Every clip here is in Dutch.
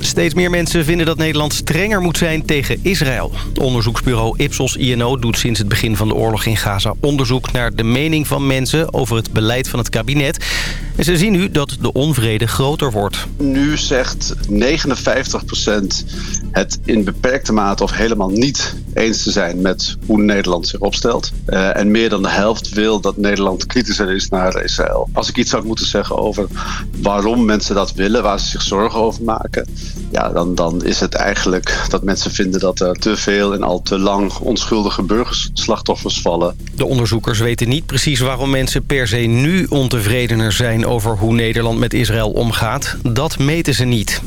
Steeds meer mensen vinden dat Nederland strenger moet zijn tegen Israël. Onderzoeksbureau Ipsos INO doet sinds het begin van de oorlog in Gaza... onderzoek naar de mening van mensen over het beleid van het kabinet. En ze zien nu dat de onvrede groter wordt. Nu zegt 59% het in beperkte mate of helemaal niet eens te zijn... met hoe Nederland zich opstelt. Uh, en meer dan de helft wil dat Nederland kritischer is naar Israël. Als ik iets zou moeten zeggen over waarom mensen dat willen... waar ze zich zorgen over maken ja, dan, dan is het eigenlijk dat mensen vinden dat er te veel en al te lang onschuldige burgerslachtoffers vallen. De onderzoekers weten niet precies waarom mensen per se nu ontevredener zijn over hoe Nederland met Israël omgaat. Dat meten ze niet.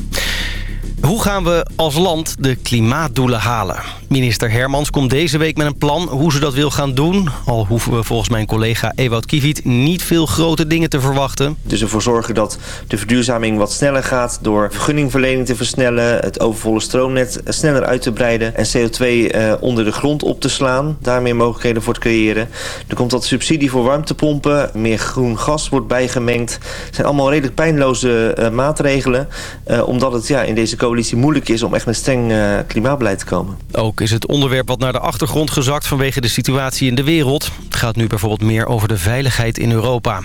Hoe gaan we als land de klimaatdoelen halen? Minister Hermans komt deze week met een plan hoe ze dat wil gaan doen. Al hoeven we volgens mijn collega Ewout Kiviet niet veel grote dingen te verwachten. Dus ervoor zorgen dat de verduurzaming wat sneller gaat... door vergunningverlening te versnellen, het overvolle stroomnet sneller uit te breiden... en CO2 eh, onder de grond op te slaan, daar meer mogelijkheden voor te creëren. Er komt wat subsidie voor warmtepompen, meer groen gas wordt bijgemengd. Het zijn allemaal redelijk pijnloze uh, maatregelen... Uh, omdat het ja, in deze coalitie moeilijk is om echt met streng uh, klimaatbeleid te komen. Ook is het onderwerp wat naar de achtergrond gezakt vanwege de situatie in de wereld. Het gaat nu bijvoorbeeld meer over de veiligheid in Europa.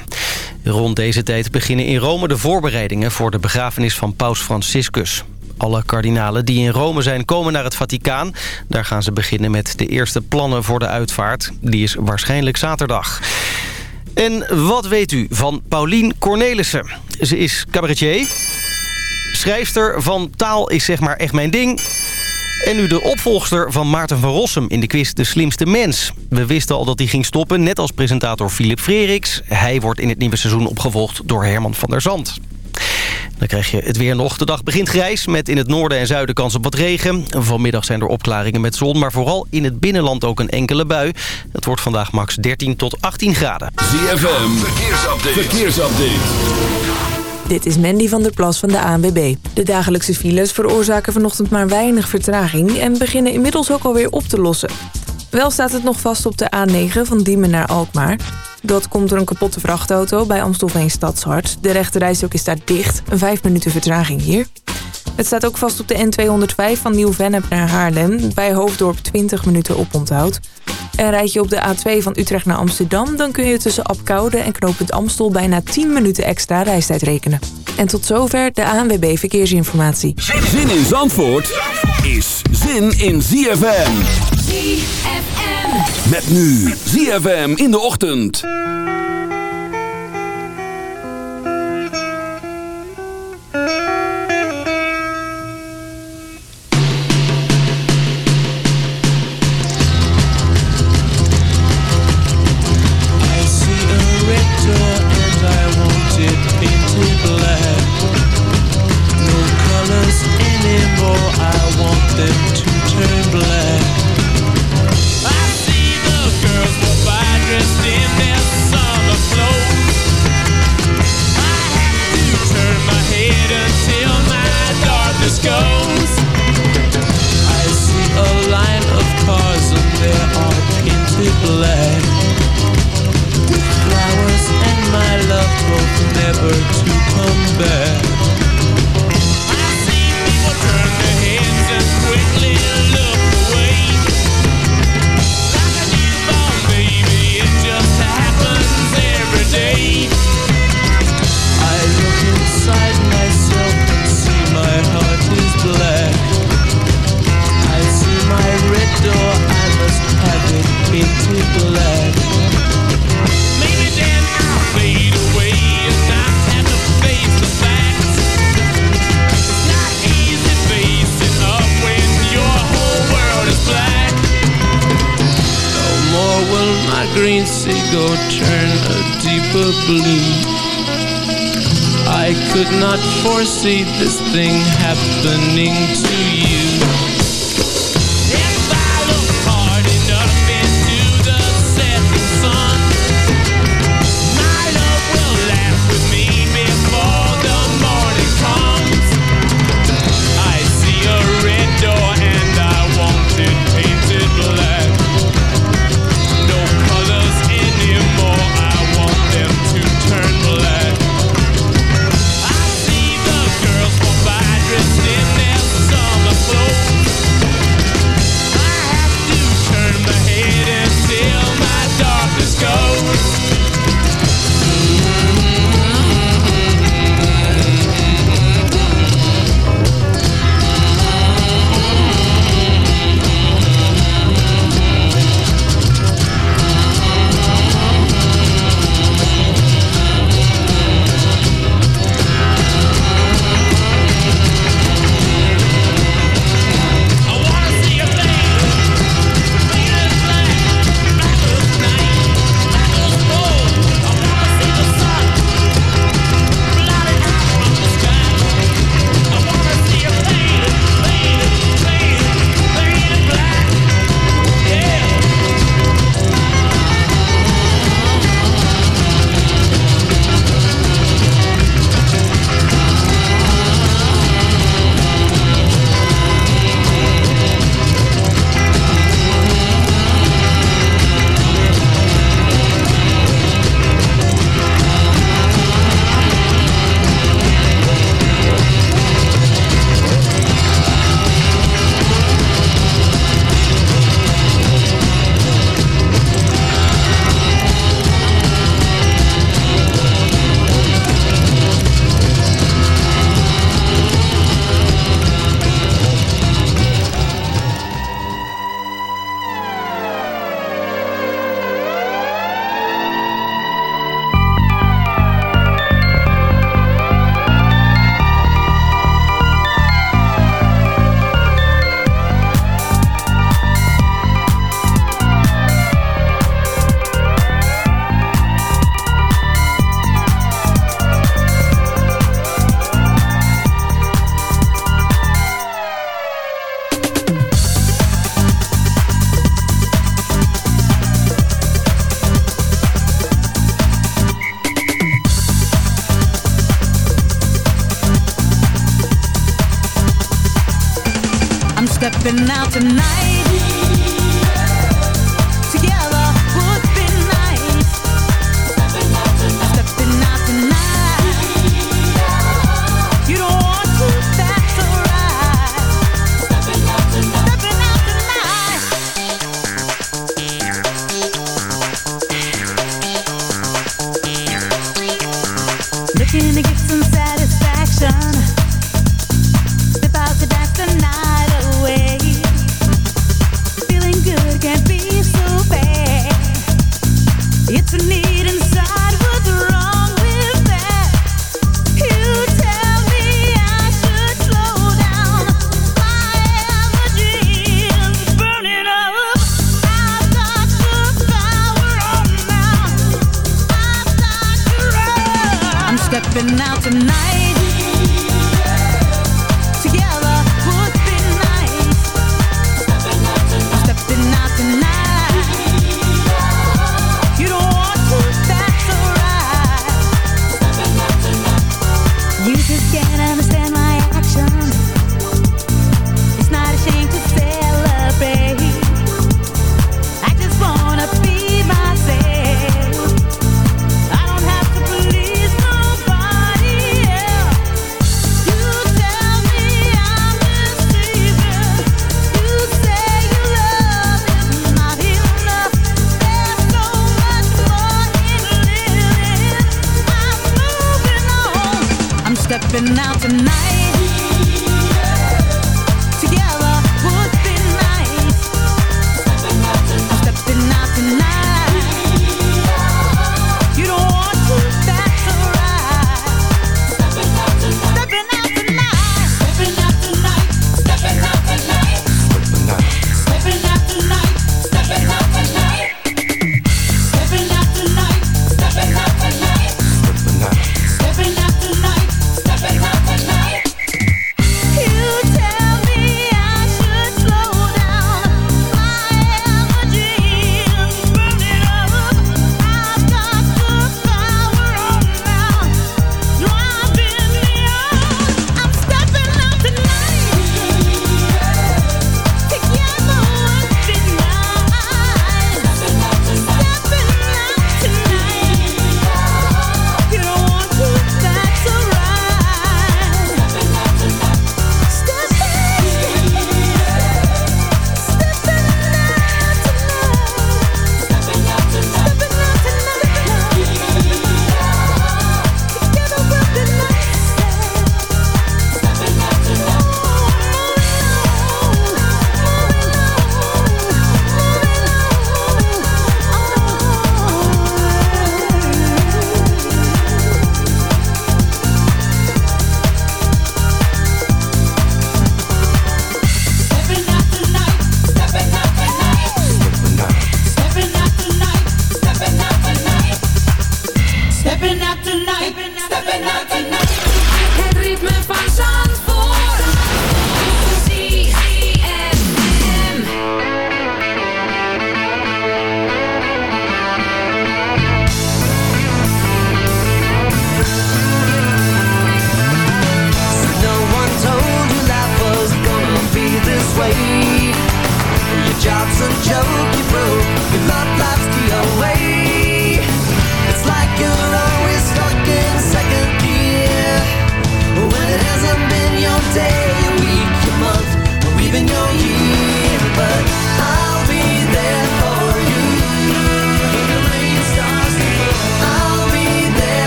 Rond deze tijd beginnen in Rome de voorbereidingen voor de begrafenis van paus Franciscus. Alle kardinalen die in Rome zijn komen naar het Vaticaan. Daar gaan ze beginnen met de eerste plannen voor de uitvaart. Die is waarschijnlijk zaterdag. En wat weet u van Paulien Cornelissen? Ze is cabaretier. Schrijfster van Taal is zeg maar echt mijn ding. En nu de opvolgster van Maarten van Rossum in de quiz De Slimste Mens. We wisten al dat hij ging stoppen, net als presentator Philip Freriks. Hij wordt in het nieuwe seizoen opgevolgd door Herman van der Zand. Dan krijg je het weer nog. De dag begint grijs met in het noorden en zuiden kans op wat regen. Vanmiddag zijn er opklaringen met zon, maar vooral in het binnenland ook een enkele bui. Het wordt vandaag max 13 tot 18 graden. ZFM, verkeersupdate. verkeersupdate. Dit is Mandy van der Plas van de ANWB. De dagelijkse files veroorzaken vanochtend maar weinig vertraging... en beginnen inmiddels ook alweer op te lossen. Wel staat het nog vast op de A9 van Diemen naar Alkmaar. Dat komt door een kapotte vrachtauto bij Amstelveen Stadshart. De rechterrijstok is daar dicht. Een 5 minuten vertraging hier. Het staat ook vast op de N205 van Nieuw-Vennep naar Haarlem. Bij Hoofddorp 20 minuten oponthoud. En rijd je op de A2 van Utrecht naar Amsterdam... dan kun je tussen Apkoude en knooppunt Amstel... bijna 10 minuten extra reistijd rekenen. En tot zover de ANWB Verkeersinformatie. Zin in Zandvoort is zin in ZFM. ZFM. Met nu ZFM in de ochtend. I want them to turn black. I see the girls go by dressed in see this thing happening to you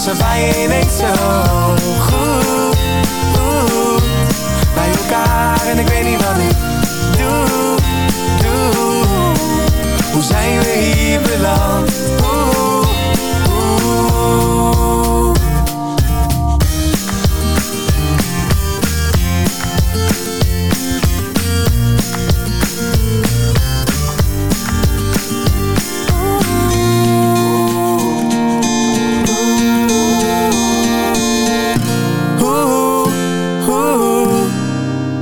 ze wij weet zo goed Bij elkaar en ik weet niet wat ik doe, doe Hoe zijn we hier beland?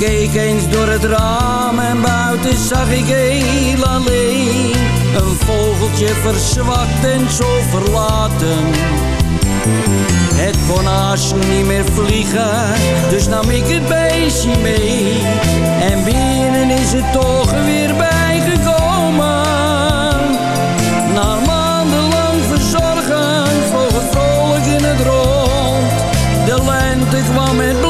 keek eens door het raam en buiten zag ik heel alleen. Een vogeltje verzwakt en zo verlaten. Het kon niet meer vliegen, dus nam ik het beestje mee. En binnen is het toch weer bijgekomen. Na maandenlang verzorgen voor het vrolijk in het rond. De lente kwam met